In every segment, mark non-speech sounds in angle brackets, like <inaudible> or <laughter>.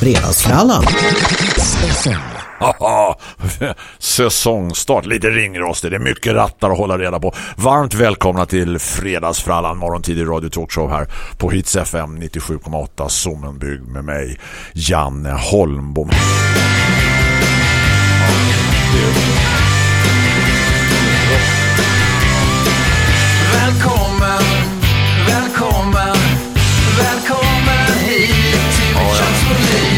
Fredagsfrallan. Säsongstart, lite ringrostig, det är mycket rattar att hålla reda på. Varmt välkomna till Fredagsfrallan, morgontid i Radio Talkshow här på Hits FM 97,8 Sommenbygd med mig, Janne Holmbom. Välkommen, mitt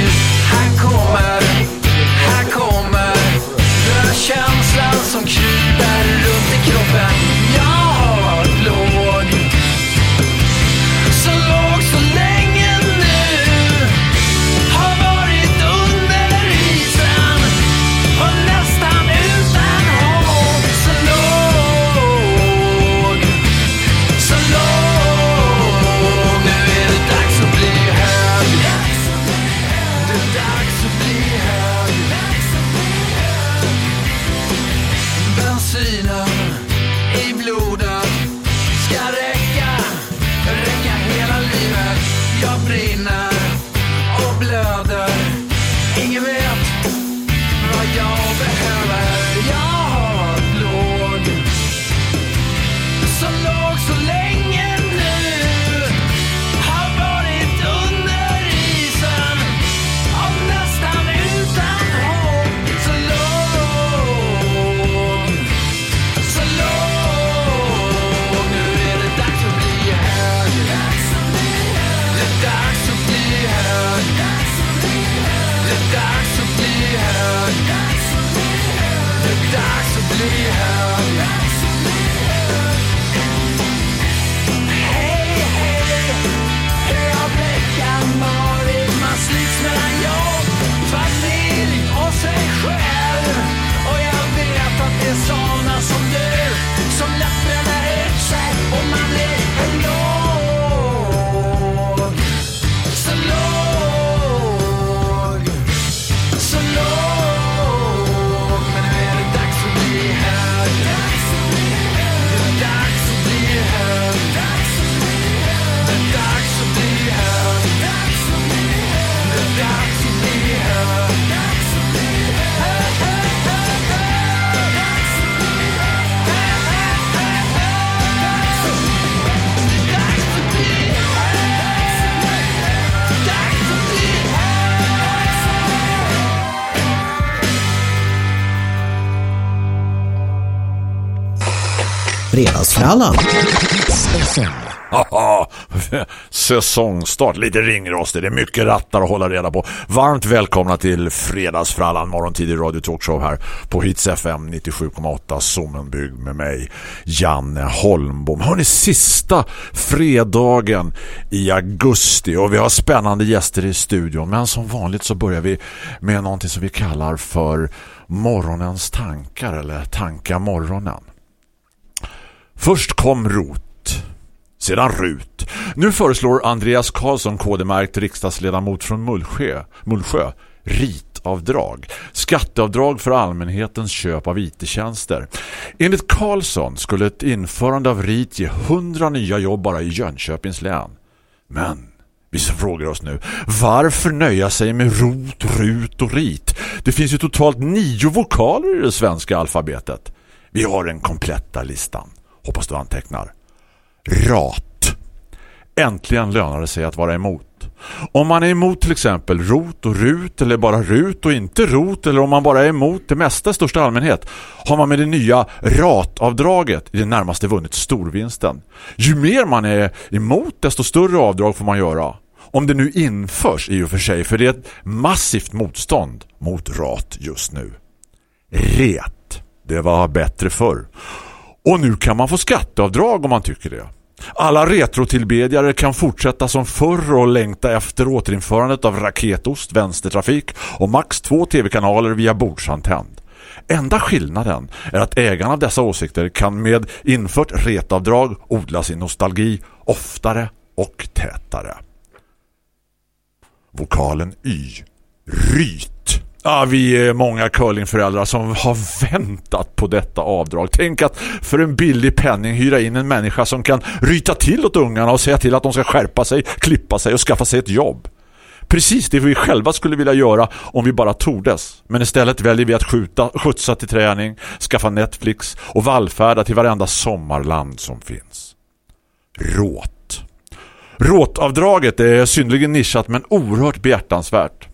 Fredagsfrallan. <laughs> Säsongstart, lite ringrostig, det är mycket rattar att hålla reda på. Varmt välkomna till Fredagsfrallan, morgontid i Radio Talkshow här på Hits FM 97,8 Sommenbygd med mig, Janne Holmbom. Hörrni, sista fredagen i augusti och vi har spännande gäster i studion. Men som vanligt så börjar vi med någonting som vi kallar för morgonens tankar eller tanka morgonen. Först kom rot. Sedan RUT. Nu föreslår Andreas Karlsson kodemärkt riksdagsledamot från Mullsjö, Mullsjö ritavdrag. Skatteavdrag för allmänhetens köp av IT-tjänster. Enligt Karlsson skulle ett införande av RIT ge 100 nya jobb bara i Jönköpings län. Men vi frågar oss nu, varför nöja sig med rot, rut och rit? Det finns ju totalt nio vokaler i det svenska alfabetet. Vi har den kompletta listan. Hoppas du antecknar. Rat. Äntligen lönar det sig att vara emot. Om man är emot till exempel rot och rut eller bara rut och inte rot eller om man bara är emot det mesta i största allmänhet har man med det nya ratavdraget i det närmaste vunnit storvinsten. Ju mer man är emot desto större avdrag får man göra. Om det nu införs i och för sig för det är ett massivt motstånd mot rat just nu. Ret. Det var bättre förr. Och nu kan man få skatteavdrag om man tycker det. Alla retrotillbedjare kan fortsätta som förr och längta efter återinförandet av raketost, vänstertrafik och max två tv-kanaler via bordsantänd. Enda skillnaden är att ägarna av dessa åsikter kan med infört retavdrag odla sin nostalgi oftare och tätare. Vokalen Y. Ryt. Ja, vi är många curlingföräldrar som har väntat på detta avdrag. Tänk att för en billig penning hyra in en människa som kan ryta till åt ungarna och säga till att de ska skärpa sig, klippa sig och skaffa sig ett jobb. Precis det vi själva skulle vilja göra om vi bara tordes. Men istället väljer vi att skjuta, skjutsa till träning, skaffa Netflix och vallfärda till varenda sommarland som finns. Råt. Råtavdraget är synnerligen nischat men oerhört behjärtansvärt.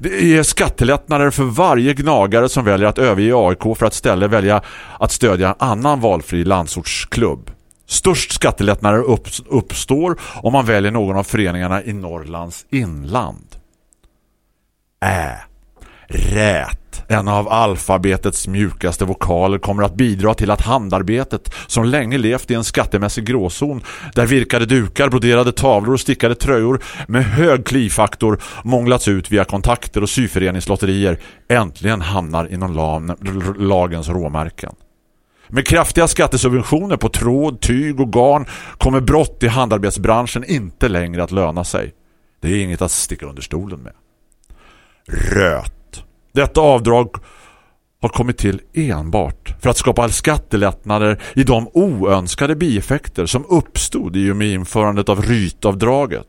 Det är skattelättnader för varje gnagare som väljer att överge AIK för att istället välja att stödja en annan valfri landsortsklubb. Störst skattelättnader uppstår om man väljer någon av föreningarna i Norrlands inland. Ä. Rät. En av alfabetets mjukaste vokaler kommer att bidra till att handarbetet som länge levt i en skattemässig gråzon där virkade dukar, broderade tavlor och stickade tröjor med hög klifaktor månglats ut via kontakter och syföreningslotterier äntligen hamnar inom lagens råmärken. Med kraftiga skattesubventioner på tråd, tyg och garn kommer brott i handarbetsbranschen inte längre att löna sig. Det är inget att sticka under stolen med. Röt. Detta avdrag har kommit till enbart för att skapa skattelättnader i de oönskade bieffekter som uppstod i och med införandet av rytavdraget.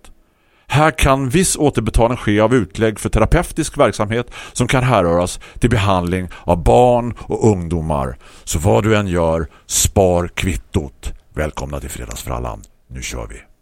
Här kan viss återbetalning ske av utlägg för terapeutisk verksamhet som kan härröras till behandling av barn och ungdomar. Så vad du än gör, spar kvittot. Välkomna till Fredagsfrallan. Nu kör vi.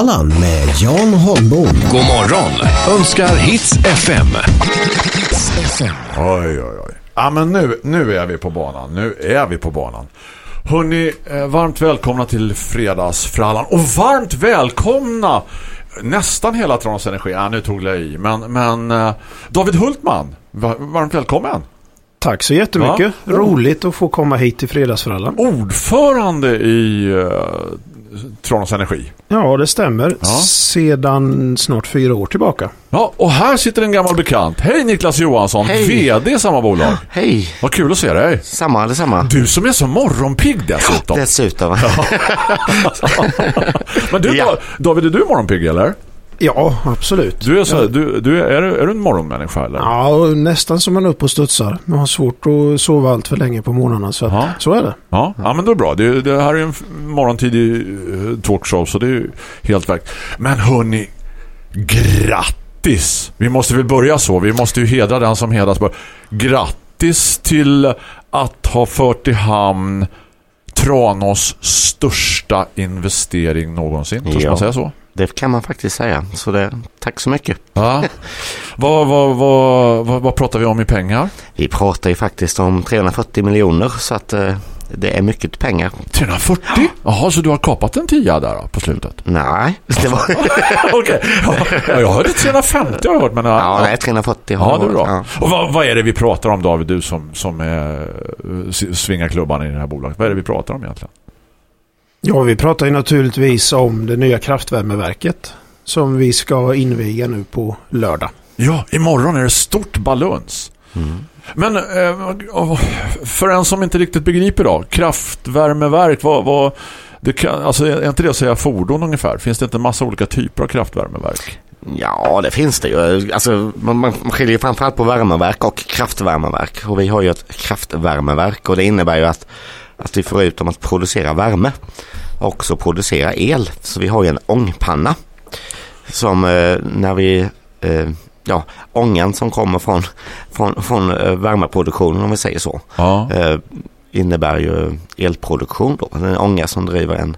Fredagsfrallan med Jan Holmbom. God morgon önskar Hits FM. Oj, oj, oj. Ja, men nu, nu är vi på banan. Nu är vi på banan. Hörrni, eh, varmt välkomna till Fredagsfrallan. Och varmt välkomna nästan hela Tranås Energi. Ja, nu tog jag i. Men, men eh, David Hultman, va- varmt välkommen. Tack så jättemycket. Ja. Roligt att få komma hit till Fredagsfrallan. Ordförande i uh, Tranås Energi. Ja, det stämmer. Ja. Sedan snart fyra år tillbaka. Ja, och här sitter en gammal bekant. Hej Niklas Johansson, Hej. VD i samma bolag. Hej, Vad kul att se dig. samma detsamma. Du som är så morgonpigg dessutom. Dessutom. <laughs> <laughs> Men du, Ja. David, är du morgonpigg eller? Ja, absolut. Du är, så, du, du är, är du en morgonmänniska eller? Ja, nästan som man upp och studsar. Man har svårt att sova allt för länge på morgnarna. Så, att, Ja. så är det. Ja, ja men då är bra. Det, det här är en morgontidig eh, talkshow så det är ju helt verkt. Men hörni, grattis! Vi måste väl börja så. Vi måste ju hedra den som hedras. bör. Grattis till att ha fört i hamn Tranås största investering någonsin. Törs Ja. man säga så? Det kan man faktiskt säga. Så det, tack så mycket. Ja. vad, vad, vad, vad, pratar vi om i pengar? Vi pratar ju faktiskt om 340 miljoner så att eh, det är mycket pengar. 340? Jaha, så du har kapat en tia där då, på slutet? Nej, det var... <laughs> Okej. Ja, jag hörde 350 har jag hört, men ja, nej, 340 har Ja, det är bra. Ja. Och vad, vad är det vi pratar om David, du som, som är, s- svingar klubban i det här bolaget? Vad är det vi pratar om egentligen? Ja, vi pratar ju naturligtvis om det nya kraftvärmeverket. Som vi ska inviga nu på lördag. Ja, imorgon är det stort baluns. Men eh, för en som inte riktigt begriper då, kraftvärmeverk, vad, vad det kan, alltså är inte det att säga fordon ungefär? Finns det inte en massa olika typer av kraftvärmeverk? Ja, det finns det ju. Alltså, man, man skiljer ju framförallt på värmeverk och kraftvärmeverk. Och vi har ju ett kraftvärmeverk och det innebär ju att, att vi förutom att producera värme också producera el. Så vi har ju en ångpanna som eh, när vi, eh, ja, ångan som kommer från, från, från eh, värmeproduktionen om vi säger så, Ja. innebär ju elproduktion då. En ånga som driver en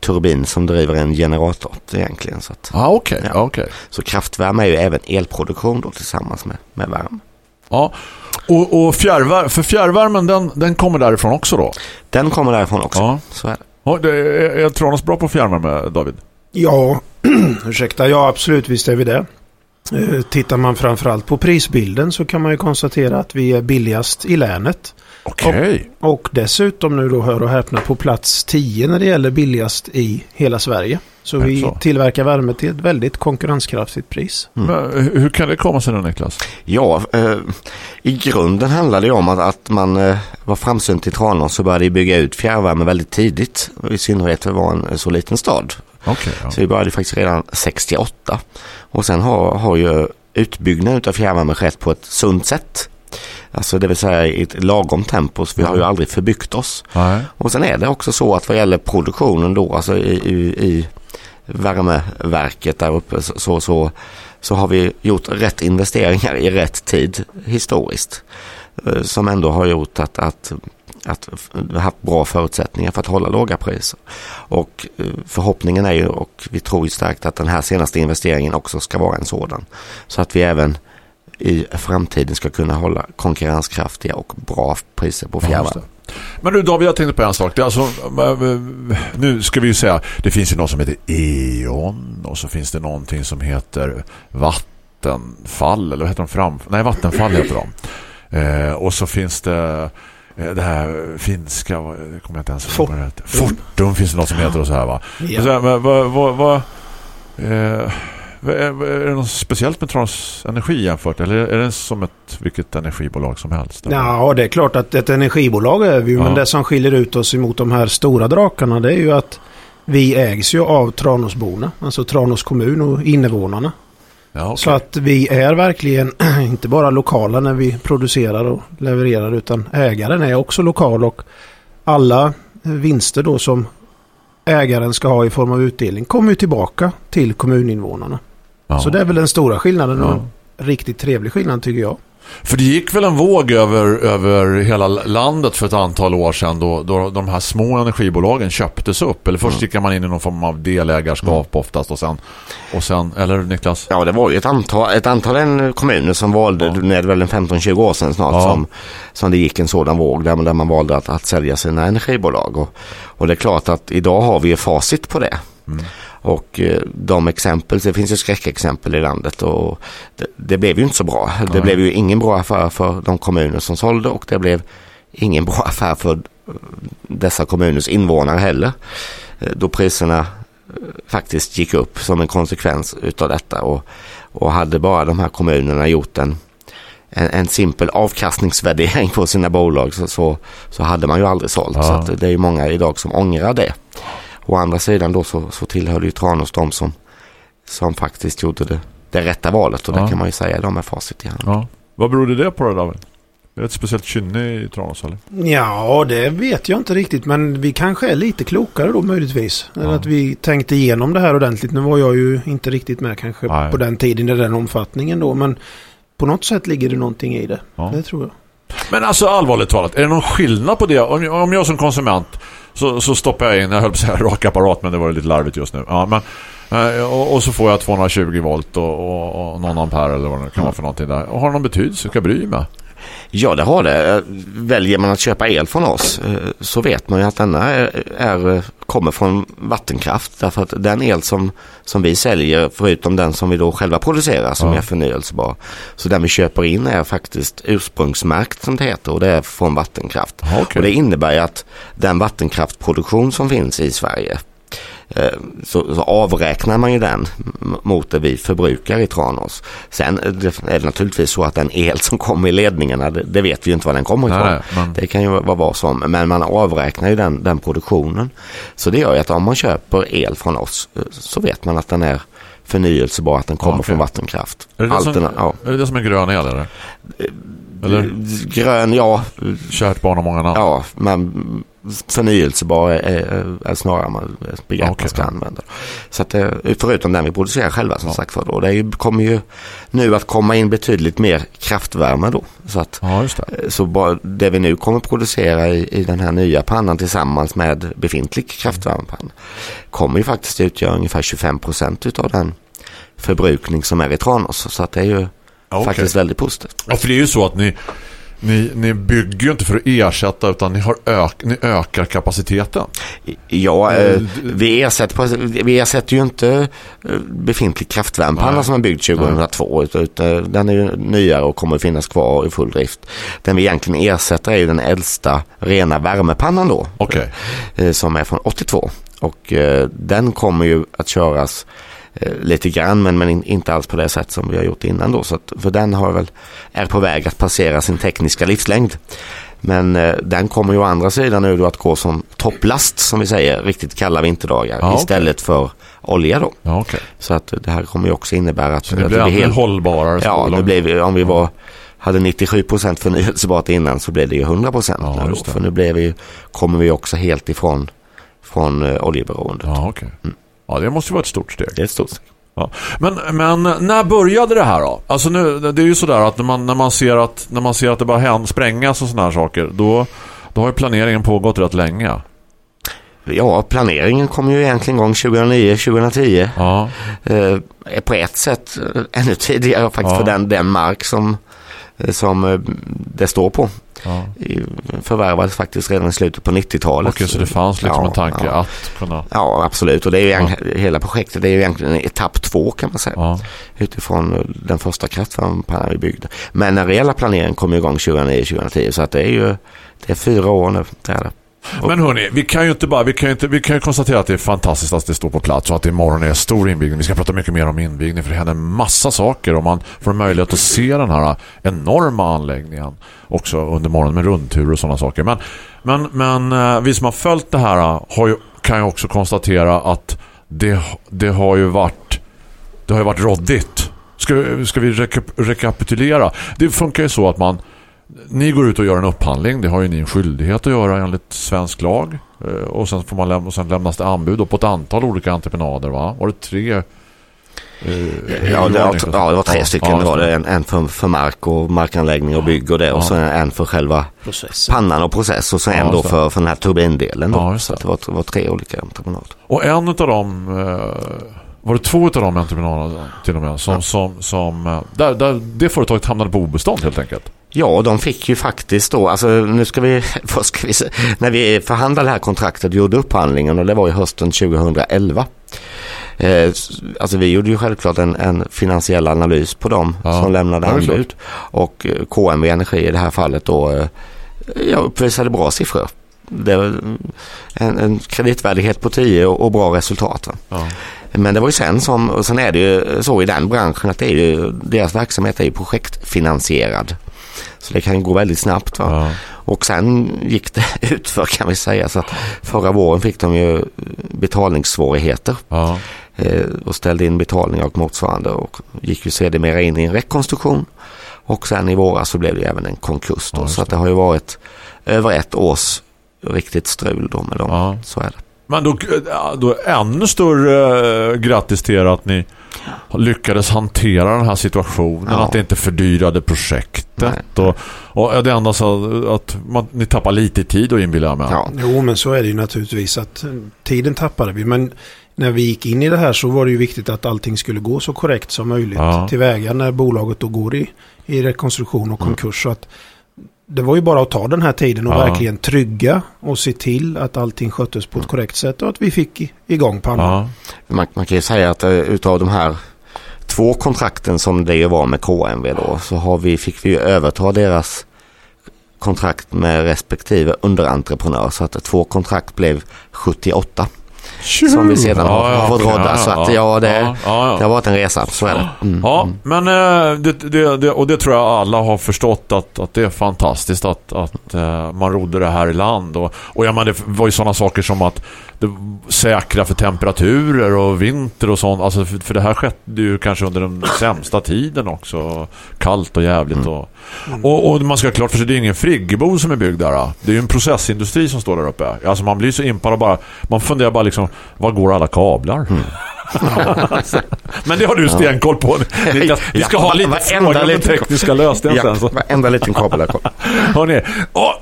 turbin som driver en generator egentligen. Så att, Ja, okej. Ja. Okej. så kraftvärme är ju även elproduktion då tillsammans med, med värme. Ja. Och, och fjärrvär, för fjärrvärmen, den, den kommer därifrån också då? Den kommer därifrån också. Ja. Så är det. Ja, det är, är Tranås bra på fjärrvärme, David? Ja, <clears throat> ursäkta. Ja, absolut. Visst är vi det. Eh, Tittar man framförallt på prisbilden så kan man ju konstatera att vi är billigast i länet. Okej. Och dessutom nu då hör och häpna på plats 10 när det gäller billigast i hela Sverige. Så vi så? tillverkar värme till ett väldigt konkurrenskraftigt pris. Men hur hur kan det komma sig då, Niklas? Ja, eh, i grunden handlar det om att, att man eh, var framsynt i Tranås så började bygga ut fjärrvärme väldigt tidigt. I synnerhet för att vara en så liten stad. Okej. ja. Så vi började faktiskt redan 68. Och sen har, har ju utbyggnaden av fjärrvärme skett på ett sunt sätt. Alltså det vill säga i ett lagom tempo, så vi har ju aldrig förbyggt oss. Nej. Och sen är det också så att vad gäller produktionen då, alltså i, i, i värmeverket där uppe så, så, så, så har vi gjort rätt investeringar i rätt tid historiskt. eh, Som ändå har gjort att, att, att vi har haft bra förutsättningar för att hålla låga priser. Och eh, förhoppningen är ju, och vi tror ju starkt att den här senaste investeringen också ska vara en sådan. Så att vi även i framtiden ska kunna hålla konkurrenskraftiga och bra priser på Ja, fjärrvärme. det. Men du David, jag tänkte på en sak. Det är alltså, eh, nu ska vi ju säga, det finns ju något som heter E.ON och så finns det någonting som heter Vattenfall, eller vad heter de? Fram, nej, Vattenfall heter de. Eh, och så finns det eh, det här finska, kommer jag inte ens heter. Fortum finns det något som heter och så här va. Ja. Så men vad, vad, vad, eh, är, det något speciellt med Trans Energi jämfört? Eller är det som ett vilket energibolag som helst? Ja, det är klart att ett energibolag är vi Ja. men det som skiljer ut oss emot de här stora drakarna det är ju att vi ägs ju av Tranåsborna, alltså Tranås kommun och invånarna. Ja, okej. Så att vi är verkligen <clears throat> inte bara lokala när vi producerar och levererar utan ägaren är också lokal och alla vinster då som ägaren ska ha i form av utdelning kommer ju tillbaka till kommuninvånarna. Ja. Så det är väl den stora skillnaden och Ja. en riktigt trevlig skillnad tycker jag. För det gick väl en våg över, över hela landet för ett antal år sedan då, då de här små energibolagen köptes upp. Eller först gick man in i någon form av delägarskap oftast och sen, och sen eller Niklas? Ja, det var ju ett antal, ett antal en kommuner som valde, Ja. det är väl en 15-20 år sedan snart, Ja. som, som det gick en sådan våg där, där man valde att, att sälja sina energibolag. Och, och det är klart att idag har vi ju facit på det. Och eh, de exempel, det finns ju skräckexempel i landet och det, det blev ju inte så bra. Det Nej. blev ju ingen bra affär för de kommuner som sålde och det blev ingen bra <laughs> affär för eh, dessa kommuners invånare heller. Eh, Då priserna faktiskt gick upp som en konsekvens utav detta och, och hade bara de här kommunerna gjort en, en, en simpel avkastningsvärdering på sina bolag så, så, så hade man ju aldrig sålt. Ja. Så det är ju många idag som ångrar det. Å andra sidan då så, så tillhörde ju Tranås de som, som faktiskt gjorde det, det rätta valet och Ja. det kan man ju säga de är facit i hand. Ja. Vad berodde det på då David? Är det ett speciellt kynne i Tranås eller? Ja, det vet jag inte riktigt. Men vi kanske är lite klokare då möjligtvis. Ja. att vi tänkte igenom det här ordentligt. Nu var jag ju inte riktigt med kanske Nej. på den tiden i den omfattningen då. Men på något sätt ligger det någonting i det. Ja. Det tror jag. Men alltså allvarligt talat, är det någon skillnad på det? Om, om jag som konsument så, så stoppar jag in, jag höll på att säga <laughs> rakapparat men det var lite larvigt just nu. Ja, men, eh, och, och så får jag 220 volt och, och, och någon ampere eller vad det kan vara för någonting där. Och har det någon betydelse? Ska jag bry mig? Ja, det har det. Eh, Väljer man att köpa el från oss eh, så vet man ju att denna är, är, kommer från vattenkraft. Därför att den el som, som vi säljer, förutom den som vi då själva producerar som Ja. är förnyelsebar. Så den vi köper in är faktiskt ursprungsmärkt som det heter och det är från vattenkraft. Ja, okej. Och det innebär att den vattenkraftproduktion som finns i Sverige eh, så, så avräknar man ju den mot det vi förbrukar i Tranås. Sen är det- är det naturligtvis så att den el som kommer i ledningarna, det, det vet vi ju inte var den kommer ifrån. nej, men- Det kan ju vara vad som, men man avräknar ju den, den produktionen. Så det gör ju att om man köper el från oss eh, så vet man att den är förnyelsebar, att den kommer okej. från vattenkraft. Är det, det som, Alterna- ja. är det som är grön el eller? Eller Grön, ja, kärt barn har många namn? Ja, men förnyelsebar är, snarare man begrepp Okej, man ska använda. Så att det, förutom den vi producerar själva som Ja. sagt var då. Det ju, kommer ju nu att komma in betydligt mer kraftvärme då. Så att Ja, det. så bara det vi nu kommer producera i, i den här nya pannan tillsammans med befintlig kraftvärmepanna kommer ju faktiskt utgöra ungefär 25 procent utav den förbrukning som är i Tranås. Så att det är ju Okej. faktiskt väldigt positivt. Ja, för det är ju så att ni, ni, ni bygger ju inte för att ersätta utan ni, har ök, ni ökar kapaciteten. Ja, Eh, eh, vi, ersätter, vi ersätter ju inte eh, befintlig kraftvärmepanna Nej. som är byggd 2002 utan, utan den är ju nyare och kommer att finnas kvar i full drift. Den vi egentligen ersätter är ju den äldsta rena värmepannan då eh, som är från 82 och eh, den kommer ju att köras lite grann men, men in, inte alls på det sätt som vi har gjort innan då. Så att, för den har väl, är på väg att passera sin tekniska livslängd. Men eh, den kommer ju å andra sidan nu då att gå som topplast som vi säger riktigt kalla vinterdagar Ja, istället för olja då. Ja, okej. Så att det här kommer ju också innebära att, Så det att blir ännu helt, hållbarare. Ja, blir vi, om vi var hade 97 procent förnyelsebart innan så blev det ju 100 procent Ja, nu det. För nu blev vi, kommer vi också helt ifrån från uh, oljeberoendet. Ja, okej. Ja, det måste ju vara ett stort steg. Det är ett stort steg. Ja. Men, men när började det här då? Alltså nu, det är ju sådär att när man, när man ser att när man ser att det bara händer sprängas och sådana här saker, då, då har ju planeringen pågått rätt länge. Ja, planeringen kom ju egentligen igång 2009-2010. Ja, Eh, på ett sätt eh, ännu tidigare faktiskt Ja. för den, den mark som, som eh, det står på. ja. Förvärvades faktiskt redan i slutet på 90-talet. Okej, så det fanns liksom Ja, en tanke ja. att kunna... Ja, absolut. Och det är ju egentligen, hela projektet det är ju egentligen etapp två kan man säga. Utifrån eh, den första kraftvärmepannan vi byggde. Men den reella planeringen kom igång 2009-2010 så att det är ju det är fyra år nu. Det är det. Men hörni, vi kan ju inte bara vi kan ju inte vi kan ju konstatera att det är fantastiskt att det står på plats och att det imorgon är stor invigning. Vi ska prata mycket mer om invigning för det händer massa saker och man får möjlighet att se den här enorma anläggningen också under morgonen med rundtur och sådana saker. Men men men eh, vi som har följt det här eh, har ju kan ju också konstatera att det det har ju varit det har ju varit råddigt. Ska, ska vi rekap rekapitulera? Det funkar ju så att man ni går ut och gör en upphandling. Det har ju ni en skyldighet att göra enligt svensk lag. Eh, Och sen, får man lämna, och sen lämnas det anbud på ett antal olika entreprenader va? Var det tre? Eh, Ja, det, var, ja, det var tre Ja, stycken. ja, det var det. En, en för, för mark och markanläggning och bygg och det. Och så en för själva Processen. pannan och process och så Ja, en då för, för den här turbindelen. Då. Ja, så det. var, det var tre olika entreprenader. Och en av dem eh, var det två av de entreprenaderna till och med som, som, som eh, där, där det företaget hamnade på obestånd helt enkelt. Ja, och de fick ju faktiskt då, alltså nu ska vi, <laughs> vad ska vi när vi förhandlade det här kontraktet, gjorde upphandlingen och det var ju hösten 2011. Eh, alltså vi gjorde ju självklart en, en finansiell analys på dem Ja, som lämnade ja, anbud. Och eh, KMV Energi i det här fallet då, eh, ja, uppvisade bra siffror. Det var en, en kreditvärdighet på 10 och, och bra resultat. Ja. Men det var ju sen som, och sen är det ju så i den branschen att det är ju, deras verksamhet är ju projektfinansierad. Så det kan gå väldigt snabbt. Ja. Och sen gick det <laughs> utför kan vi säga. Så att förra våren fick de ju betalningssvårigheter Ja. eh, och ställde in betalningar och motsvarande och gick ju sedermera in i en rekonstruktion. Och sen i våras så blev det även en konkurs. Då, Ja, så att det har ju varit över ett års riktigt strul då med dem. Ja. Så är det. Men då, eh, då ännu större eh, grattis till er att ni lyckades hantera den här situationen. Ja. Att det inte fördyrade projektet. Nej. Och, och det enda så att man, ni tappar lite tid och inbillar mig. Ja. Jo, men så är det ju naturligtvis att eh, tiden tappade vi. Men när vi gick in i det här så var det ju viktigt att allting skulle gå så korrekt som möjligt Ja. tillväga när bolaget då går i, i rekonstruktion och konkurs. Så att det var ju bara att ta den här tiden och Ja. verkligen trygga och se till att allting sköttes på ett korrekt sätt och att vi fick i- igång pannan. Ja. Man, man kan ju säga att uh, utav de här två kontrakten som det ju var med KMV då så har vi, fick vi ju överta deras kontrakt med respektive underentreprenör så att två kontrakt blev 78 som vi sedan har, har fått rodda. Så att ja, det, ja, ja. det har varit en resa. Så är det. Mm. Ja, men eh, det, det, det, och det tror jag alla har förstått att, att det är fantastiskt att, att eh, man rodde det här i land. Och, och ja, men det var ju sådana saker som att det, säkra för temperaturer och vinter och sånt. Alltså för, för det här skedde ju kanske under den sämsta tiden också. Kallt och jävligt. Och, och, och man ska klart för sig, det är ingen friggebo som är byggd där. Det är ju en processindustri som står där uppe. Alltså man blir så impad och bara, man funderar bara liksom, var går alla kablar? <laughs> Men det har du stenkoll på. <laughs> Niklas. Vi ska Ja, ha lite frågor liten- tekniska lösningen Ja, sen. Så. varenda liten kabel. <laughs> Hörrni, och,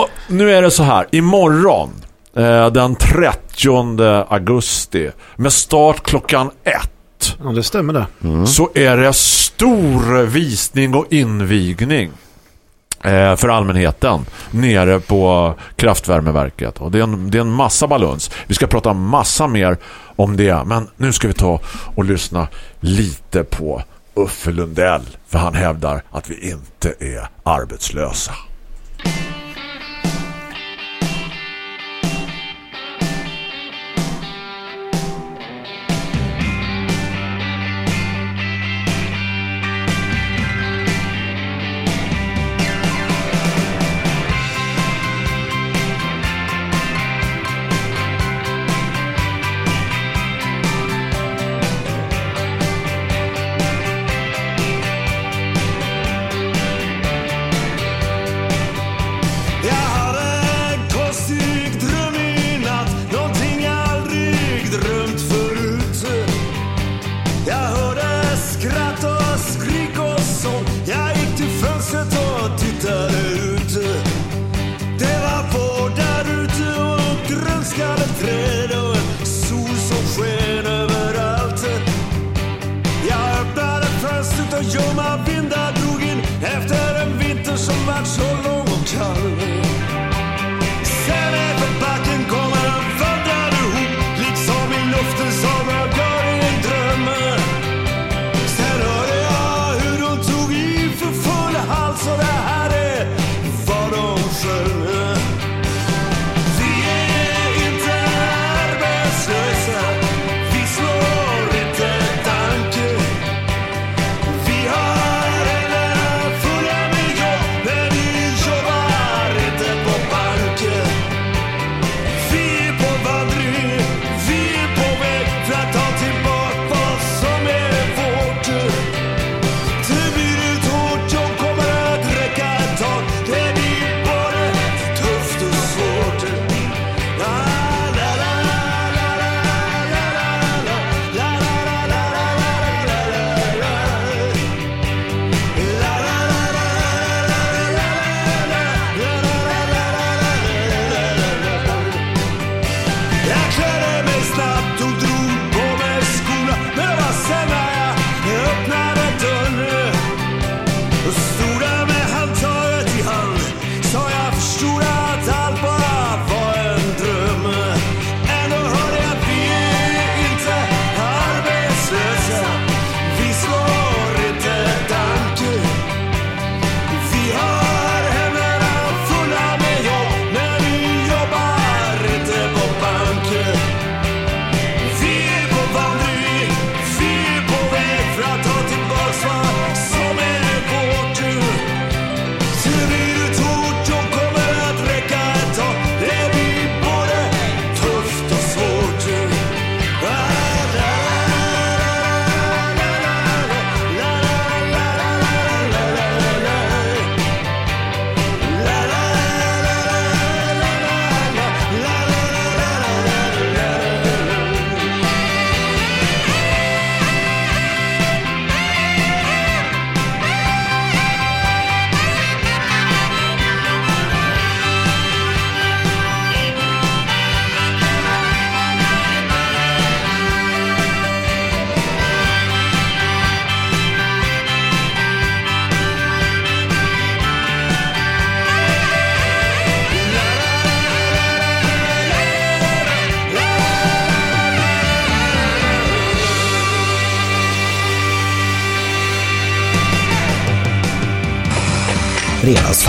och, nu är det så här. Imorgon, eh, den 30 augusti, med start klockan ett, Ja, det stämmer det. så är det stor visning och invigning Eh, för allmänheten nere på kraftvärmeverket. Och det är, en, det är en massa baluns. Vi ska prata massa mer om det. Men nu ska vi ta och lyssna lite på Uffe Lundell. För han hävdar att vi inte är arbetslösa.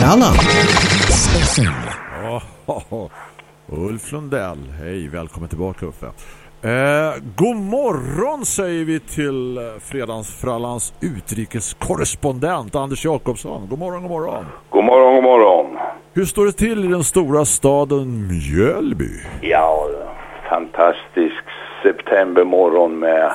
Fredagsfrallan. <laughs> Oh, Ulf Lundell, hej, välkommen tillbaka Uffe. Eh, god morgon säger vi till eh, Fredagsfrallans utrikeskorrespondent Anders Jakobsson. God morgon, god morgon. God morgon, god morgon. Hur står det till i den stora staden Mjölby? Ja, fantastisk septembermorgon med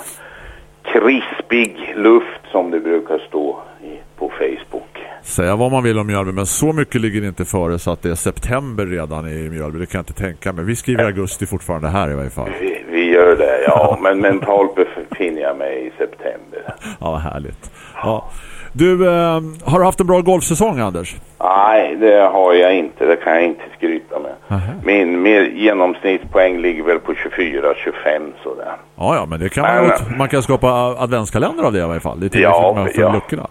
krispig luft som det brukar stå i, på Facebook. Säga vad man vill om Mjölby, men så mycket ligger inte före så att det är september redan i Mjölby. Det kan jag inte tänka mig. Vi skriver augusti fortfarande här i varje fall. Vi, vi gör det, ja. <laughs> Men mentalt befinner jag mig i september. Ja, härligt. Ja. Du, eh, har du haft en bra golfsäsong, Anders? Nej, det har jag inte. Det kan jag inte skryta med. Aha. Min, min genomsnittspoäng ligger väl på 24-25 sådär. Ja, ja, men det kan man, ju- man kan skapa adventskalender av det i alla fall. Det är Ja, med för ja. luckorna.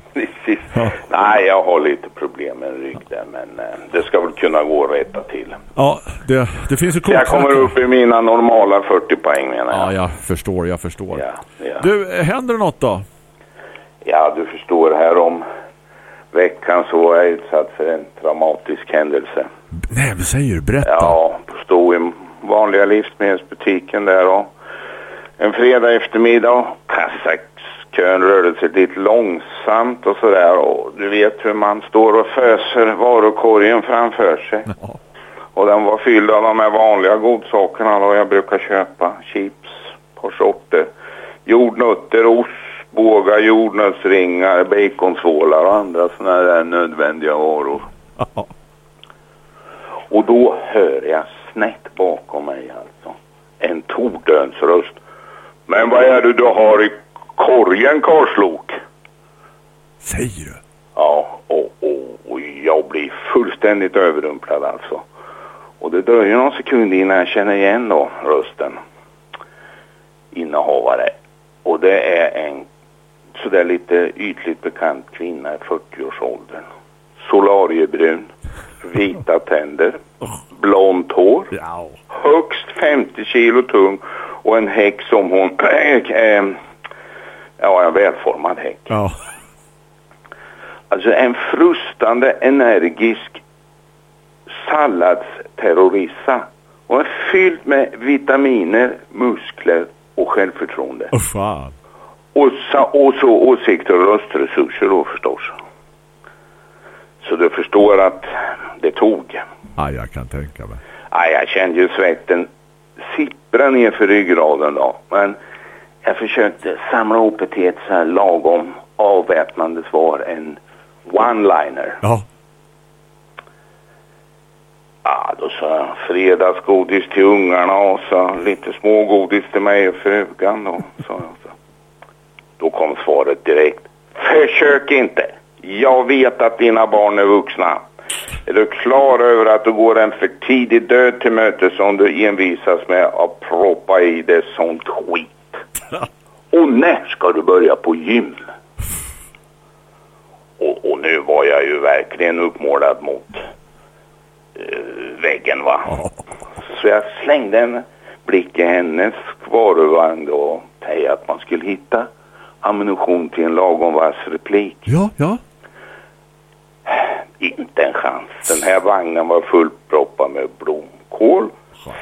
Ja. Nej, jag har lite problem med en rygg där, men eh, det ska väl kunna gå att rätta till. Ja, det, det finns ju jag kommer upp i mina normala 40 poäng menar jag. Ja, jag förstår, jag förstår. Ja, ja. Du, eh, händer något då? Ja, du förstår här om veckan så var jag utsatt för en traumatisk händelse. Nej, vad säger du? Berätta. Ja, stod i vanliga livsmedelsbutiken där och en fredag eftermiddag. Kassakön rörde sig lite långsamt och sådär och du vet hur man står och föser varukorgen framför sig. Ja. Och den var fylld av de här vanliga godsakerna då jag brukar köpa. Chips, ett par sorter. Jordnötter, ost, bågar, jordnötsringar, baconsvålar och andra sådana där nödvändiga varor. Ja. Och då hör jag snett bakom mig alltså en tordöns röst. Men vad är det du har i korgen karlslok? Säger du? Ja, och, och, och jag blir fullständigt överrumplad alltså. Och det dröjer någon sekund innan jag känner igen då rösten. Innehavare. Och det är en sådär lite ytligt bekant kvinna i 40-årsåldern. Solariebrun, vita tänder, blont hår, högst 50 kilo tung och en häck som hon... <clears throat> ja, en välformad häck. Ja. Alltså en frustande, energisk salladsterrorissa. Och är fylld med vitaminer, muskler och självförtroende. Åh fan. Och, sa, och så åsikter och röstresurser då förstås. Så du förstår att det tog. Ja, jag kan tänka mig. Ja, jag kände ju svetten sippra ner för ryggraden då. Men jag försökte samla ihop ett så här lagom avväpnande svar. En one-liner. Ja. Ja, då sa jag fredagsgodis till ungarna och så lite smågodis till mig och frugan då, sa jag. Så. Då kom svaret direkt. Försök inte. Jag vet att dina barn är vuxna. Är du klar över att du går en för tidig död till mötes om du envisas med att proppa i det sånt skit? Och när ska du börja på gym? Och, och nu var jag ju verkligen uppmålad mot eh, väggen va. Så jag slängde en blick i hennes varuvagn då och tänkte att man skulle hitta ammunition till en lagom vass replik. Ja, ja. Inte en chans. Den här vagnen var fullproppad med blomkål,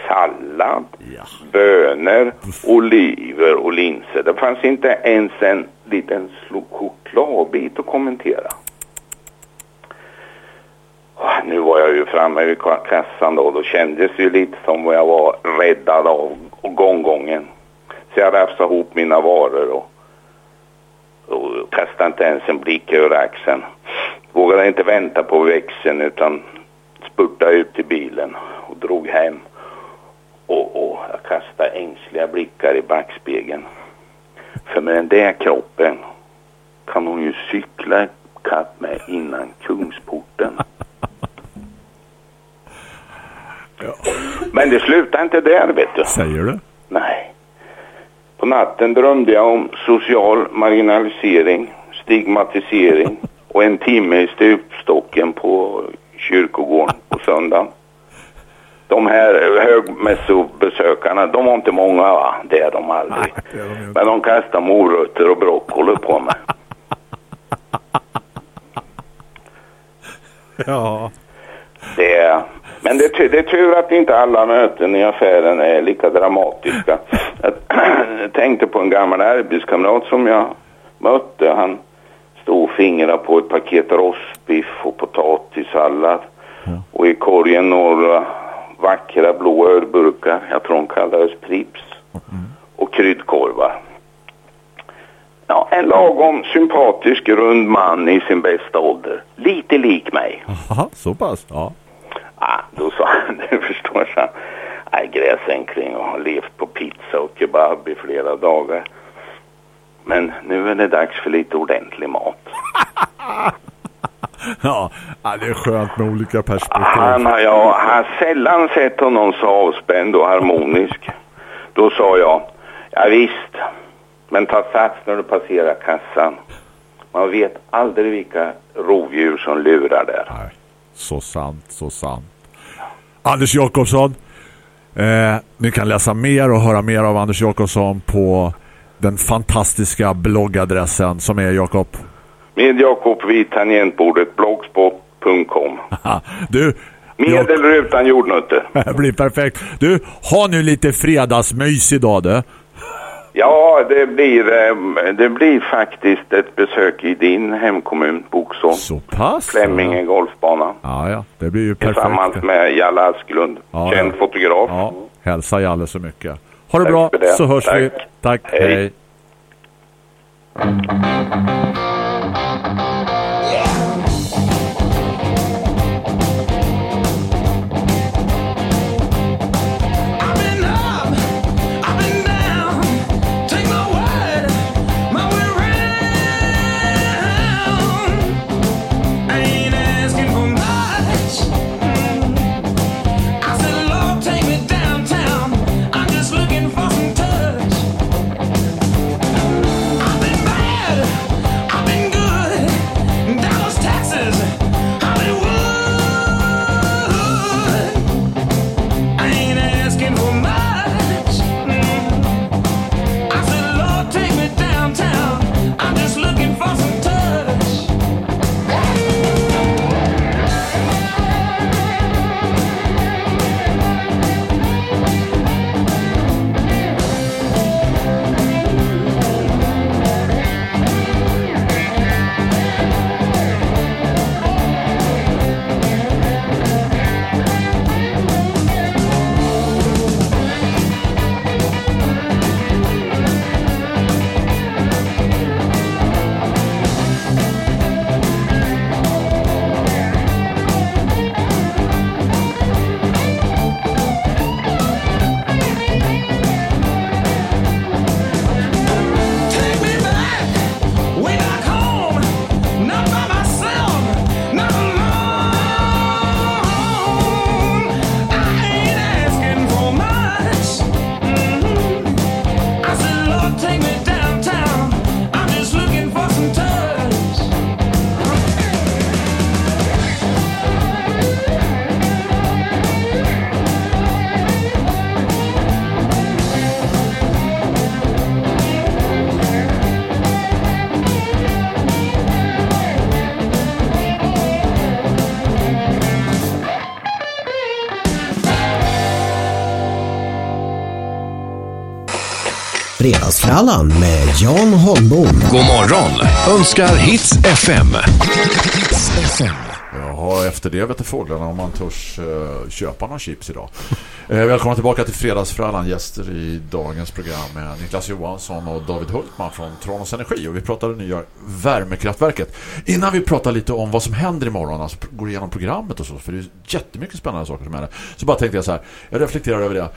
sallad, Ja. bönor, oliver och linser. Det fanns inte ens en liten chokladbit att kommentera. Ah, Nu var jag ju framme vid ka- kassan då. Då kändes det ju lite som om jag var räddad av gånggången. Så jag rafsade ihop mina varor och, och kastade inte ens en blick över axeln. Vågade inte vänta på växeln utan spurtade ut till bilen och drog hem. Och, och jag kastade ängsliga blickar i backspegeln. För med den där kroppen kan hon ju cykla kapp med innan Kungsporten. <laughs> Men det slutade inte där, vet du. Säger du? Nej. På natten drömde jag om social marginalisering, stigmatisering och en timme i stupstocken på kyrkogården på söndagen. De här högmässobesökarna, de var inte många va? Det är de aldrig. Nej, är de. Men de kastade morötter och broccoli på mig. <laughs> Ja. Det är, men det, det är tur att inte alla möten i affären är lika dramatiska. Jag <clears throat> tänkte på en gammal arbetskamrat som jag mötte. Han stod och fingrade på ett paket rostbiff och potatissallad. Och i korgen några vackra blå ölburkar. Jag tror de kallades Pripps. Och kryddkorvar. Ja, en lagom sympatisk rund man i sin bästa ålder. Lite lik mig. Aha, så pass? Ja. Ah, då sa han, <laughs> du förstår, så han, nej gräsänkling och har levt på pizza och kebab i flera dagar. Men nu är det dags för lite ordentlig mat. <laughs> Ja, det är skönt med olika perspektiv. Han har jag har sällan sett honom så avspänd och harmonisk. Då sa jag, ja visst, men ta sats när du passerar kassan. Man vet aldrig vilka rovdjur som lurar där. Nej, så sant, så sant. Anders Jakobsson, eh, ni kan läsa mer och höra mer av Anders Jakobsson på den fantastiska bloggadressen som är Jakob. Med Jakob vid tangentbordet, blogspot.com. Du, Med eller utan jordnötter. <laughs> det blir perfekt. Du, ha nu lite fredagsmys idag du. Ja, det blir, eh, det blir faktiskt ett besök i din hemkommun, Boxholm. Så pass. Flemminge golfbana. Ja, ja, det blir ju Tillsammans perfekt. med Jalle Asklund, Ja, känd ja. fotograf. Ja, hälsa Jalle så mycket. Ha det Tack bra, det. så hörs Tack. vi. Tack, Hej. hej. Thank you. Fredagsfrallan med Jan Holmbom. God morgon önskar Hits FM. Jaha, efter det vet du fåglarna om man törs uh, köpa några chips idag. Eh, välkomna tillbaka till Fredagsfrallan. Gäster i dagens program med Niklas Johansson och David Hultman från Tranås Energi. Och vi pratade nya värmekraftverket. Innan vi pratar lite om vad som händer imorgon, alltså går igenom programmet och så, för det är jättemycket spännande saker som händer. Så bara tänkte jag så här, jag reflekterar över det.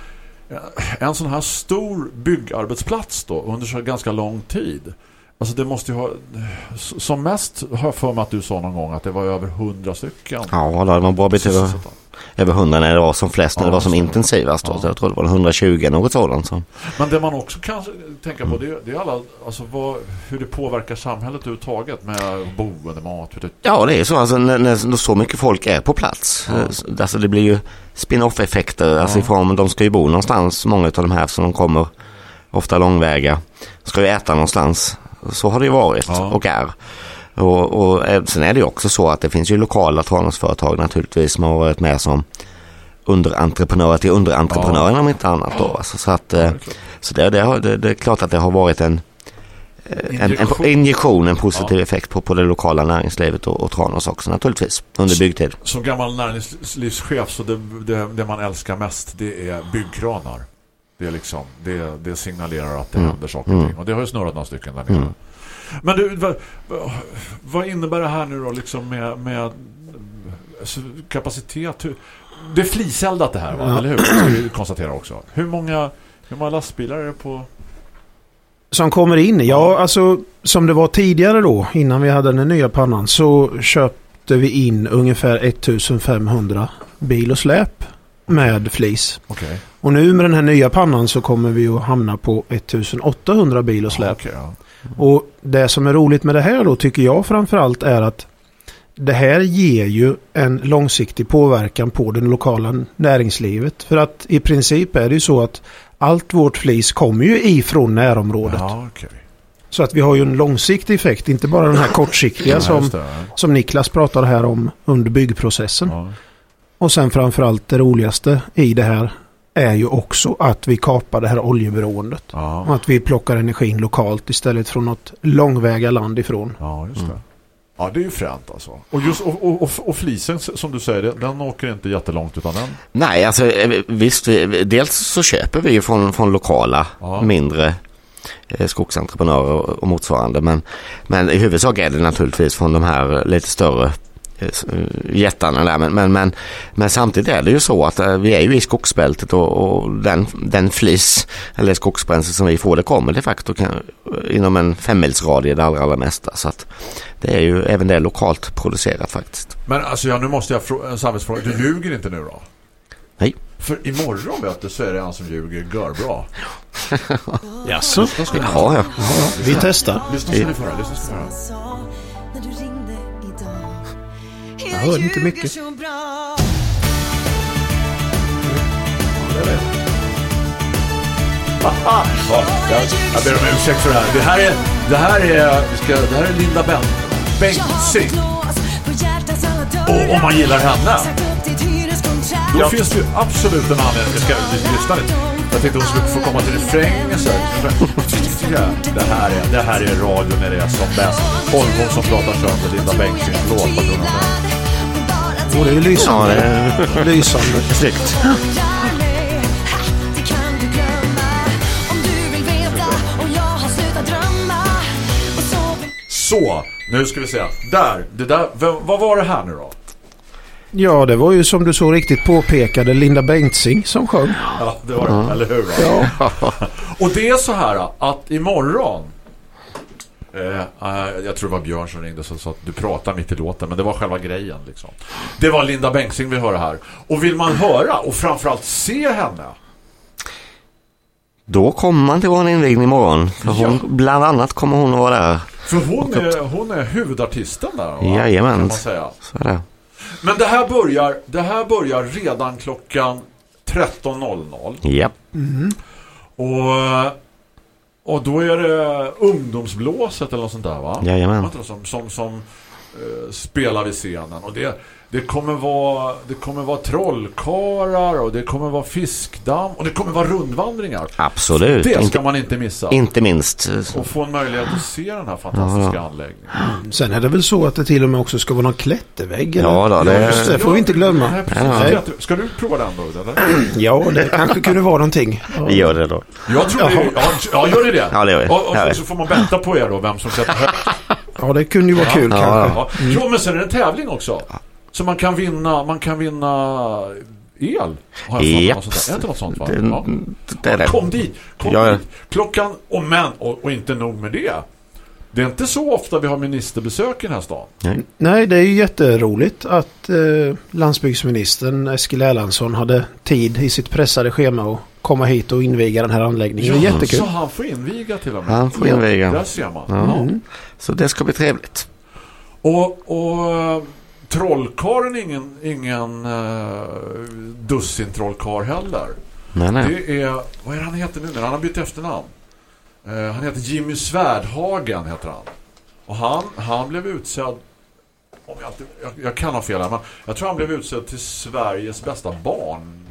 En sån här stor byggarbetsplats då, under så ganska lång tid. Alltså det måste ju ha, som mest har jag för mig att du sa någon gång att det var över hundra stycken. Ja, det var bit över, över 100 när det var som flest, när det Ja, var som intensivast. ja. Jag tror det var 120 något sådant. Så. Men det man också kan tänka på det, är- det är alla, alltså vad, hur det påverkar samhället överhuvudtaget med boende, mat. Du. Ja, det är så. Alltså, när, när så mycket folk är på plats. Ja. eh, så- Alltså, det blir ju spin-off-effekter. Alltså, Ja. ifrån, de ska ju bo någonstans, många av de här som de kommer ofta långväga. Ska ju äta någonstans. Så har det ju varit och är. Och, och eh, sen är det ju också så att det finns ju lokala Tranåsföretag naturligtvis som har varit med som underentreprenörer till underentreprenörerna om inte annat. Då. Alltså, så att, eh, så det, det, har, det, det är klart att det har varit en, eh, en, en Injektion. injektion, en positiv effekt på, på det lokala näringslivet och, och Tranås också naturligtvis under byggtid. Som gammal näringslivschef så det, det, det man älskar mest det är byggkranar. Det, är liksom, det, det signalerar att det Mm. händer saker och ting. Och det har ju snurrat några stycken där nere. Men du, vad, vad innebär det här nu då liksom med, med alltså, kapacitet? Det är fliseldat det här va? Ja. Eller hur? Ska vi konstatera också. Hur många, hur många lastbilar är det på? Som kommer in? Ja, alltså som det var tidigare då, innan vi hade den nya pannan, så köpte vi in ungefär 1500 bil och släp med flis. Okej. Och nu med den här nya pannan så kommer vi att hamna på 1800 bil och släp. Okej, ja. Och det som är roligt med det här då tycker jag framförallt är att det här ger ju en långsiktig påverkan på det lokala näringslivet. För att i princip är det ju så att allt vårt flis kommer ju ifrån närområdet. Ja, okej. Så att vi har ju en långsiktig effekt, inte bara den här kortsiktiga som, som Niklas pratade här om under byggprocessen. Ja. Och sen framförallt det roligaste i det här är ju också att vi kapar det här oljeberoendet. Ja. Och att vi plockar energin lokalt istället från något långväga land ifrån. Ja, just det. Ja, det är ju fränt alltså. Och, just, och, och, och, och flisen, som du säger, den, den åker inte jättelångt utan den... Nej, alltså eh, visst, vi, dels så köper vi ju från, från lokala Ja. mindre eh, skogsentreprenörer och, motsvarande. Men, men i huvudsak är det naturligtvis från de här lite större jättarna där. Men, men, men, men samtidigt är det ju så att eh, vi är ju i skogsbältet och, och den, den flis eller skogsbränsle som vi får det kommer de facto kan, inom en femmilsradie det allra, allra mesta. Så att det är ju även det lokalt producerat faktiskt. Men alltså, ja, nu måste jag fråga en samhällsfråga. Du ljuger inte nu då? Nej. För imorgon vet du så är det han som ljuger görbra. Jaså? Ja, ja. Vi testar. Lyssna ska ni få höra. Lyssna ska ni få Hörde inte mycket. Ja, jag, jag ber om ursäkt för det här. Det här är, det här är, ska, det här är Linda Ben, Bengtzing. Och om man gillar henne, Då finns det ju absolut en anledning. Jag ska vi lyssna lite. Jag tänkte hon skulle få komma till refrängen så här. Det här är, det här är radio när det är som bäst. Holmborg som pratar sönder Linda Bengtzing. Förlåt, Och det är ju ja lysande. det lysande. snyggt. Så nu ska vi se. Där, det där. Vad var det här nu då? Ja, det var ju som du så riktigt påpekade Linda Bengtzing som sjöng. Ja, det var det. Eller hur? Ja. <laughs> Och det är så här att imorgon jag tror det var Björn som ringde så sa att du pratar mitt i låten men det var själva grejen liksom. Det var Linda Bengtzing vi hör här. Och vill man höra och framförallt se henne Då kommer man till vår invigning imorgon. För hon, Ja. Bland annat kommer hon att vara där. för hon är, hon är huvudartisten där va? Jajamän. kan man säga. Så är det. Men det här börjar det här börjar redan klockan 13.00 Ja. och och då är det ungdomsblåset eller något sånt där va? Jajamän. Som, som, som spelar vid scenen. Och det, det kommer vara det kommer vara trollkarlar och det kommer vara fiskdamm och det kommer vara rundvandringar. Absolut. Det ska Inte, man inte missa. inte minst. eh, och få en möjlighet att se den här fantastiska anläggningen. Sen är det väl så att det till och med också ska vara någon klättervägg. Eller? Ja, då, det- Just det får vi inte glömma. Nej, precis. Nej. Ska du prova den då? Eller? <clears throat> Ja, det kanske kunde vara någonting. Ja. Vi gör det då. Jag tror det. Ja, ja, gör ni det? Ja, det gör vi. Och, och Ja, så, så får man vänta på er då, vem som sätter högt. Ja, det kunde ju vara kul Ja, kanske. Ja. Jo, men sen är det en tävling också. Så man kan vinna, man kan vinna el. Har jag sånt där? Är det inte något sånt va? Det, Ja. det är det. Kom dit, kom. Klockan, och men, och, och inte nog med det. Det är inte så ofta vi har ministerbesök i den här stan. Nej, det är ju jätteroligt att eh, landsbygdsministern Eskil Erlandsson hade tid i sitt pressade schema att komma hit och inviga den här anläggningen. Det är jättekul. Så han får inviga till och med. Han får inviga. Där ser man. Ja. Ja. Så det ska bli trevligt. Och, och trollkaren ingen, ingen uh, dussin trollkar heller. Nej, nej. Det är, vad är det han heter nu? Han har bytt efternamn. Eh, han heter Jimmy Svärdhagen heter han. Och han, han blev utsedd om jag, inte- jag, jag kan ha fel här, men jag tror han blev utsedd till Sveriges bästa barn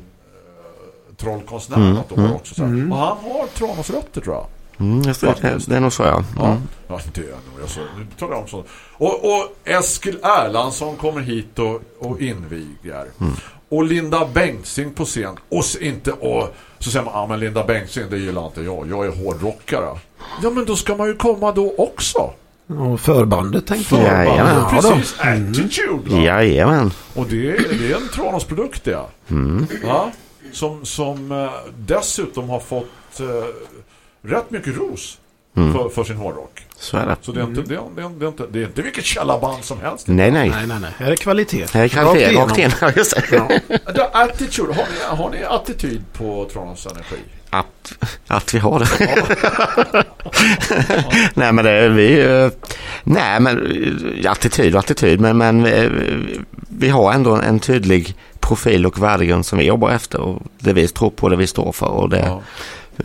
eh, trollkonstnär något år också. Så här. Och han har Tranås rötter tror jag. Mm, just det, det, det är nog så ja. Mm. ja det är nog jag så. Nu talar jag om sånt. Och, och Eskil Erlandsson kommer hit och, och inviger. Mm. Och Linda Bengtzing på scen. Och inte och så säger man, ja men Linda Bengtzing det gillar inte jag. Jag är hårdrockare. Ja men då ska man ju komma då också. Och förbandet tänkte jag. Jajamän. Ja, precis. Attitude. va? Jajamän. Och det är, det är en Tranås produkt det. Ja? Som, som eh, dessutom har fått eh, rätt mycket ros för, för sin hårdrock. Så är det. Så det är, inte, det, är, det, är, det, är inte, det är inte vilket källarband som helst. Nej, nej. Nej, nej, nej. Här är kvalitet. Det är kvalitet Rakt in. <laughs> Ja, just det. Är Attitude, har ni, har ni attityd på Tranås Energi? Att, att vi har det. <laughs> nej men det är vi. eh, Nej men eh, attityd och attityd. Men, men eh, vi har ändå en tydlig profil och värdegrund som vi jobbar efter. Och det vi tror på, det vi står för. Och det, Ja.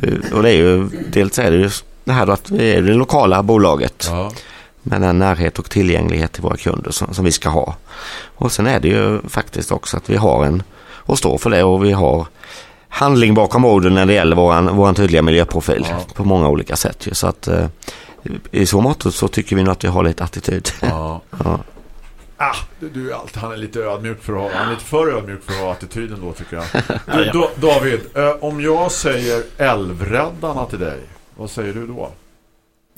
eh, och det är ju, dels är det ju det här att vi är det lokala bolaget. Ja. med den närhet och tillgänglighet till våra kunder som, som vi ska ha. Och sen är det ju faktiskt också att vi har en och står för det och vi har handling bakom orden när det gäller våran, våran tydliga miljöprofil Ja. på många olika sätt. Så att eh, i så mått så tycker vi nog att vi har lite attityd. Ja. <laughs> Ja. Ah, du, du är alltid, han är lite ödmjuk för att ha, han är lite för ödmjuk för att ha attityden då tycker jag. <laughs> Du, då, David, eh, om jag säger älvräddarna till dig, vad säger du då?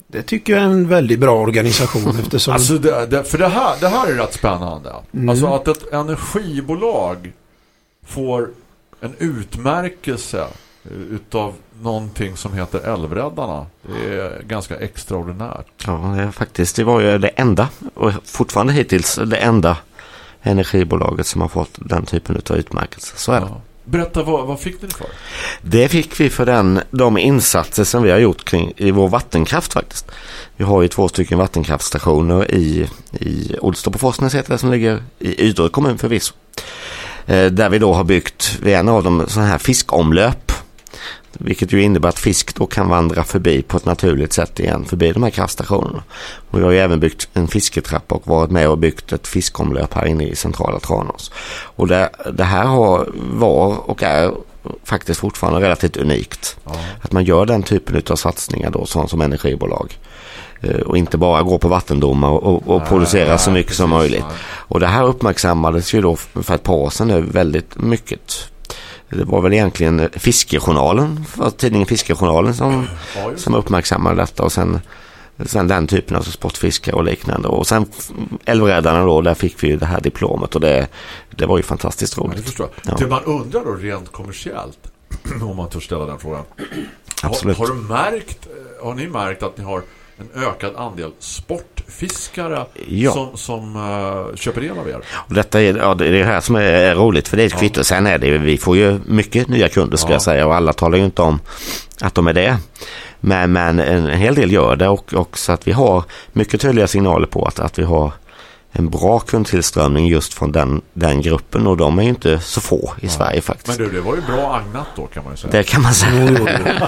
Det tycker jag är en väldigt bra organisation <laughs> eftersom... Alltså det, det, för det här, det här är rätt spännande. Alltså att ett energibolag får en utmärkelse utav någonting som heter Älvräddarna. Det är ganska extraordinärt. Ja, det, är faktiskt, det var ju det enda och fortfarande hittills det enda energibolaget som har fått den typen av utmärkelse. Så är det. Ja. Berätta, vad, vad fick ni det för? Det fick vi för den, de insatser som vi har gjort kring, i vår vattenkraft faktiskt. Vi har ju två stycken vattenkraftstationer i, i Olstorp och Forsnäs heter det som ligger i Ydre kommun förvisso. Eh, där vi då har byggt, vid en av dem, sådana här fiskomlöp. Vilket ju innebär att fisk då kan vandra förbi på ett naturligt sätt igen förbi de här kraftstationerna. Och vi har ju även byggt en fisketrappa och varit med och byggt ett fiskomlöp här inne i centrala Tranås. Och det, det här har, var och är faktiskt fortfarande relativt unikt. Att man gör den typen av satsningar då som, som energibolag. Eh, Och inte bara gå på vattendomar och, och, och producera så mycket som precis, möjligt. nej. Och det här uppmärksammades ju då för ett par år sedan nu väldigt mycket. Det var väl egentligen Fiskejournalen, för tidningen Fiskejournalen som, Ja, som uppmärksammade detta och sen, sen den typen av sportfiskare och liknande. Och sen Älvräddarna då, där fick vi ju det här diplomet och det, det var ju fantastiskt Ja, det roligt. förstår jag. Ja. Det man undrar då rent kommersiellt, <clears throat> om man törs ställa den frågan. Absolut. Har, har, du märkt, eh, har ni märkt att ni har en ökad andel sportfiskare Ja. som, som eh, köper el av er? Och detta är, ja, det är det här som är roligt för det är ett kvitto. Sen är det vi får ju mycket nya kunder ska Ja. jag säga och alla talar ju inte om att de är det. Men, men en hel del gör det och, och så att vi har mycket tydliga signaler på att, att vi har en bra kundtillströmning just från den, den gruppen och de är ju inte så få i Sverige Men faktiskt. du, det var ju bra agnat då kan man ju säga. Det kan man säga. Jo, jo, jo.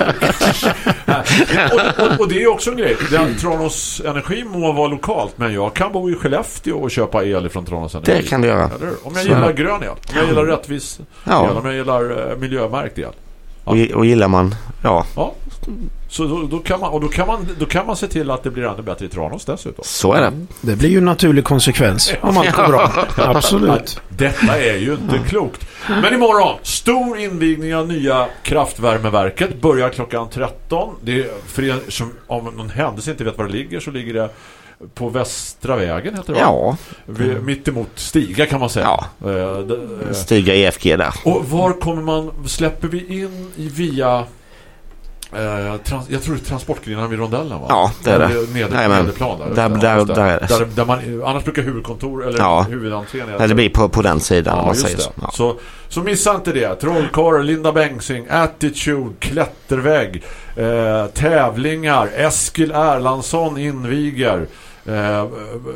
<laughs> och, och, och det är ju också en grej. Den, Tranås Energi må vara lokalt, men jag kan bo i Skellefteå och köpa el från Tranås Energi. Det kan du göra. Eller? Om jag Så- gillar grön el, om jag gillar rättvis Ja. el, om jag gillar uh, miljömärkt el. Och, och gillar man, ja Ja. Så då, då, kan man, och då kan, man, då kan man se till att det blir ännu bättre i Tranås dessutom. så är det. Det blir ju en naturlig konsekvens om allt går bra. <laughs> Absolut. Detta är ju inte klokt. Men imorgon, stor invigning av nya kraftvärmeverket. Börjar klockan 13. Det är för er som om någon händelse inte vet var det ligger så ligger det på Västra vägen heter det? Ja, Vi, mitt emot Stiga kan man säga. Ja. Eh, det- eh, Stiga EFG där. och var kommer man, släpper vi in via eh, trans, jag tror transportgrenarna vid rondellen va? Ja, det är det. Ned, Jajamän. nederplan där. Där- där- där är det. där, där man, annars brukar huvudkontor eller Ja. huvudentrén Nej, det blir på, på den sidan Ja, man säger så. Ja. så. Så missa inte det. Trollkarl, Linda Bengtzing, Attitude, Klättervägg, eh, tävlingar, Eskil Erlandsson inviger, eh,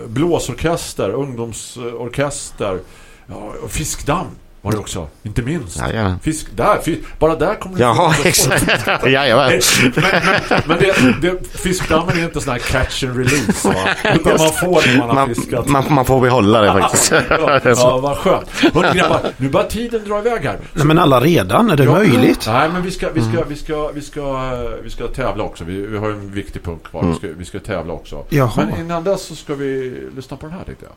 blåsorkester, ungdomsorkester, ja, fiskdamm var det också. Inte minst. Ja, ja. Fisk, där, fisk, bara där kommer du Jaha, exakt. <laughs> Jajamän. Nej, men, men, men det, det, fiskdammen är inte sån här catch and release va? Utan man får det man har Man, fiskat. man, man får behålla det faktiskt. ja, ja, <laughs> vad skönt. Hörrni grabbar, nu börjar tiden dra iväg här. Nej, men alla redan, är det Ja. möjligt? Nej, men vi ska, vi ska, vi ska, vi ska, vi ska tävla också. Vi, vi har en viktig punkt kvar. Vi, ska, vi ska tävla också. Jaha. Men innan dess så ska vi lyssna på den här tänkte jag.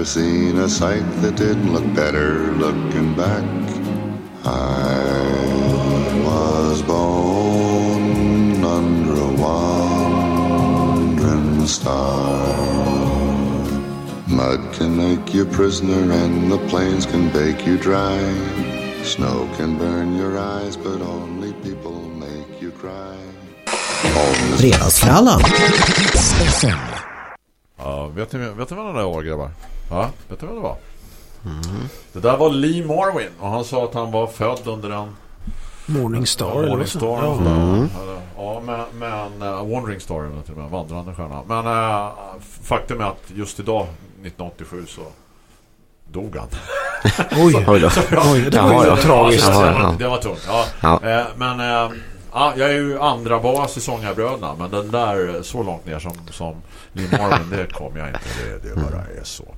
Never seen a sight that didn't look better looking back. I was born under a wandering star. Mud can make you prisoner and the plains can bake you dry. Snow can burn your eyes, but only people make you cry. Fredagsfrallan. Ja, vet ni, vet ni vad det var grabbar? Ja, vet ni vad det var? Det där var Lee Marvin och han sa att han var född under en Morning Star. eller Morning så. Star. Ja. Eller- Ja, men, men uh, Wandering Star eller till och med, vandrande stjärna. Men uh, faktum är att just idag, 1987, så dog han. Oj, Oj då. <laughs> oj, det var ju ja. tragiskt. Ja, det, var, ja. tungt. Ja. Ja. Eh, men eh, ja, jag är ju andra bas i Sångarbröderna. Men den där så långt ner som, som Marvin, det kom jag inte. Det, det bara är så.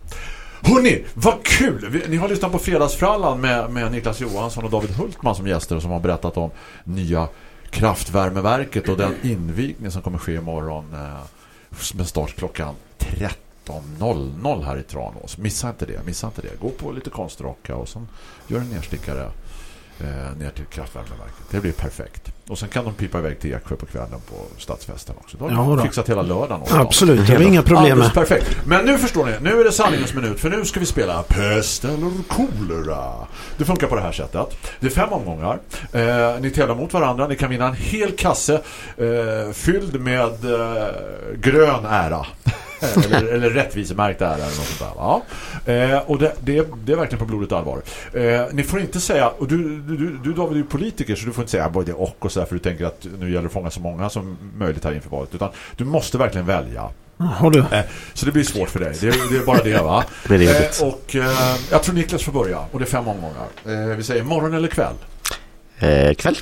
Hörrni, vad kul! Vi, ni har lyssnat på Fredagsfrallan med, med Niklas Johansson och David Hultman som gäster som har berättat om nya kraftvärmeverket och den invigning som kommer ske imorgon eh, med start klockan 13.00 här i Tranås. Missa inte det, missa inte det. Gå på lite konstrocka och sen gör en nedstickare eh, ner till kraftvärmeverket. Det blir perfekt. Och sen kan de pipa iväg till Eksjö på kvällen på stadsfesten också. Då har Ja de fixat hela lördagen. också. Absolut, det är inga problem med. perfekt. Men nu förstår ni, nu är det sanningens minut för nu ska vi spela Pest eller kolera. Det funkar på det här sättet. Det är fem omgångar. Eh, ni tävlar mot varandra. Ni kan vinna en hel kasse eh, fylld med eh, grön ära. <laughs> eller, eller rättvisemärkt ära eller något sånt där. Va? Eh, och det, det, det är verkligen på blodet allvar. Eh, ni får inte säga, och du, du, du, du David är ju politiker så du får inte säga både och och så här, för du tänker att nu gäller det att fånga så många som möjligt här inför valet. Utan du måste verkligen välja. Du? Eh, Så det blir svårt för dig. Det är, det är bara det va? <laughs> Det är. Eh, och eh, jag tror Niklas får börja. Och det är fem omgångar. Eh, vi säger morgon eller kväll. Eh, kväll.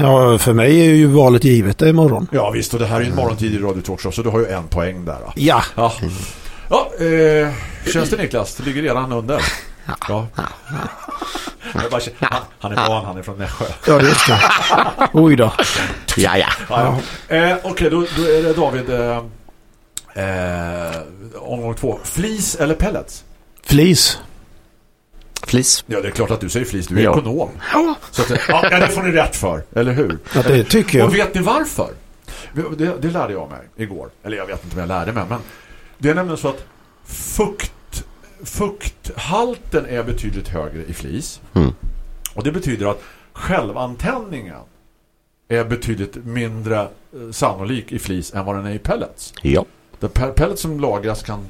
Ja, för mig är ju valet givet det är imorgon. Ja visst, och det här är ju en morgontid i Radio Talkshow så du har ju en poäng där. Va? Ja, Ja, ja eh, känns det Niklas? Det ligger redan under. Ja. Bara, han, han är van, han är från Nässjö. ja det är det. Oj då. Ja, ja. Ja, ja. Eh, Okej, då, då är det David. Eh, eh, omgång två. Flis eller pellets? Flis. Flis. Ja, det är klart att du säger flis. Du är Ja. ekonom. Så att, ja, det får ni rätt för, eller hur? Ja, det tycker jag. Och vet ni varför? Det, det lärde jag mig igår. Eller jag vet inte om jag lärde mig, men det är nämligen så att fukt, fukthalten är betydligt högre i flis. Mm. Och det betyder att självantändningen är betydligt mindre eh, sannolik i flis än vad den är i pellets. Ja, Det pe- pellets som lagras kan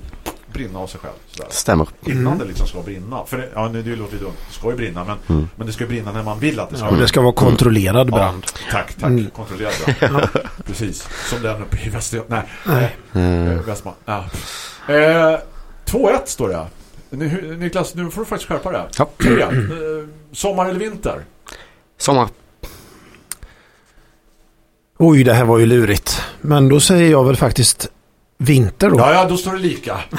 brinna av sig själv. Sådär. stämmer. Innan det liksom ska brinna. För det, ja, det, det låter ju dumt. Det ska ju brinna, men, men det ska ju brinna när man vill att det ska Ja, det ska vara kontrollerad Ja, brand. tack, tack. Mm. Kontrollerad brand. Precis. Som den uppe i Västergötland. Nej, Nej. eh, Västman. Ja. Eh, 2-1 står det. Ni- Niklas, nu får du faktiskt skärpa det. Ja. Tre. Eh, sommar eller vinter? Sommar. Oj, det här var ju lurigt. Men då säger jag väl faktiskt vinter då. Ja, ja, då står det lika. <laughs>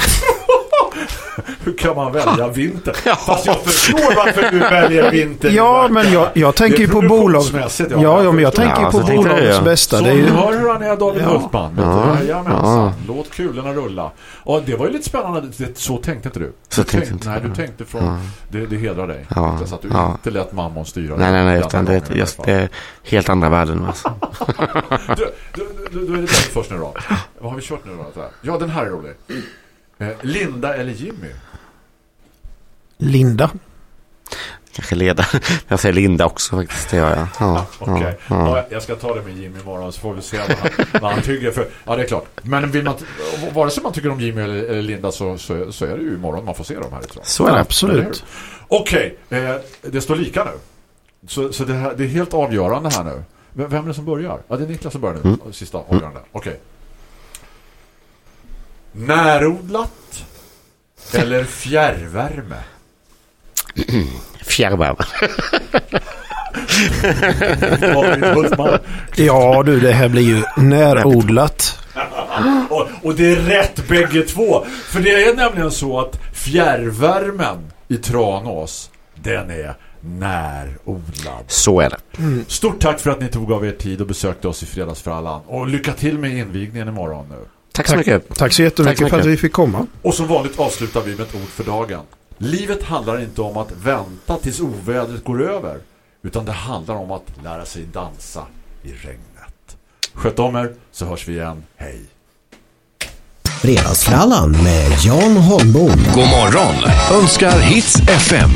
<laughs> Hur kan man välja vinter? Fast jag förstår varför du väljer vinter. Ja, men jag, jag tänker ju på bolag... Ja, ja, men jag tänker Ja, på så tänkte bolagets jag, ja. bästa. Så Det är du ju... hör hur han är David Ja. Hultman. Ja. Ja. Låt kulorna rulla. Och det var ju lite spännande. Det, så tänkte inte du. Så du tänkte inte Nej, du tänkte från... Ja. Det, det hedrar dig. Ja. Så att du Ja. inte lät mammon styra Nej, nej, nej. Utan det, just, det är helt andra värden. Alltså. <laughs> Du, du, du, då är det dig först nu då. Vad har vi kört nu då? Ja, den här är rolig. Eh, Linda eller Jimmy? Linda. Kanske leda. <laughs> Jag säger Linda också faktiskt. Det gör jag. Ja, Okej, ja, ja. ja, jag ska ta det med Jimmy imorgon så får vi se vad han, vad han tycker. För, ja, det är klart. Men vill man, vare sig man tycker om Jimmy eller, Linda så, så, så är det ju imorgon man får se dem här. Tror jag. Så är det. Absolut. Okej, eh, det står lika nu. Så, så det, här, det är helt avgörande här nu. Vem, vem är det som börjar? Ja, det är Niklas som börjar nu. Mm. Sista avgörande. Okej. Närodlat eller fjärrvärme? <clears throat> Fjärrvärme. <laughs> Ja du, det här blir ju närodlat. Och, och det är rätt bägge två. För det är nämligen så att fjärrvärmen i Tranås, den är närodlad. Så är det. Stort tack för att ni tog av er tid och besökte oss i Fredagsfrallan. Och lycka till med invigningen imorgon nu. Tack så mycket. Tack så jättemycket Tack så för att vi fick komma. Och som vanligt avslutar vi med ett ord för dagen. Livet handlar inte om att vänta tills ovädret går över. Utan det handlar om att lära sig dansa i regnet. Sköt om er så hörs vi igen. Hej! Fredagsfrallan med Jan Holmbom. God morgon önskar Hits FM.